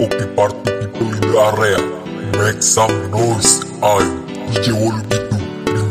Okay, party people in the area, make some noise. I DJ Wolugitu, the